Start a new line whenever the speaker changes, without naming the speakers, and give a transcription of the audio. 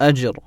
أجر.